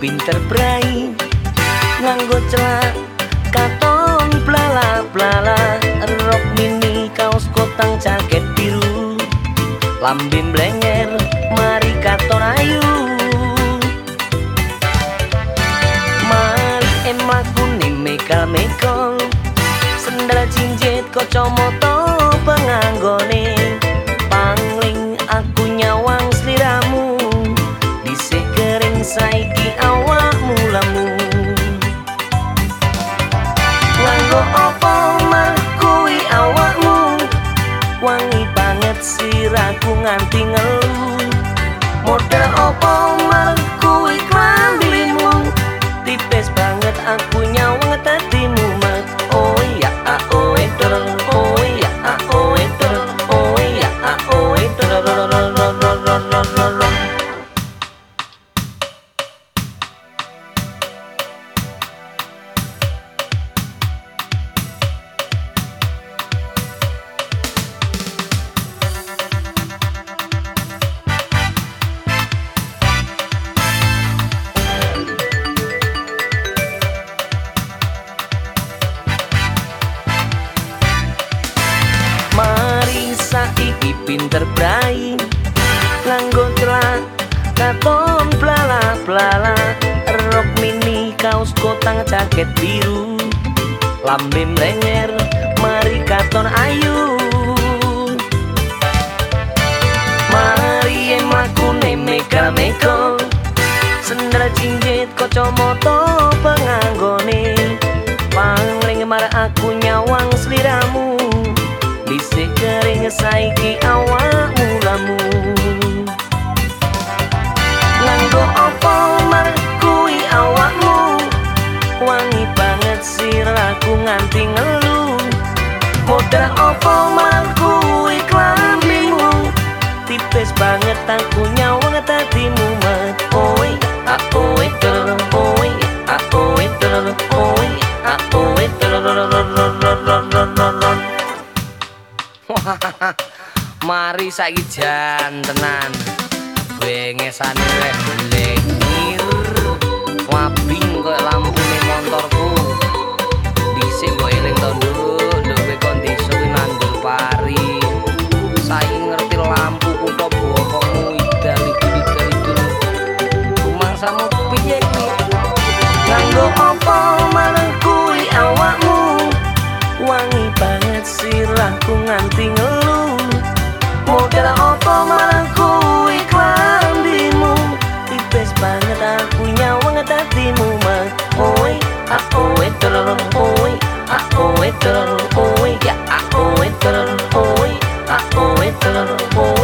pinter brai nganggo celak katon blala blala rok mini kaos kotang jaket biru. Lambe blenger mari katon ayu. Mari emaku ni mekal mekol sendal cincit kacamata wangi banget siraku nganti ngelu model pinter brai. Langgo celak katon blala blala Rok mini kaos kotang jaket biru. Lambe mlenger mari katon ayu. Mari emaku mekal mekol Sendal cincit kacamata penganggone Pangling mar saiki awakmu lamu. Nganggo apa mar kuwi awakmu? Wangi banget siraku nganti ngelu Modal apa mar kuwi klambimu? Tipis banget aku nyawang tadimu Mari saiki jan tenan. Bengesane weh blengir. Wabing kok lampune motorku. Dhisik mbok eling to nduk, nduk kowe kon desa kuwi nandul pari. Saiki ngerti lampu kutho bokongmu idal idul idal idul. Rumangsamu piye kuwi? Nganggo apa marang silahku nganti ngeluh. Model opo marang ku iklan dimu Tipes banget aku nyawanget hatimu ma Oi, a oi, tololo, oi, a oi, tololo, oi. Ya a oi, tololo, oi, a oi, tololo, oi.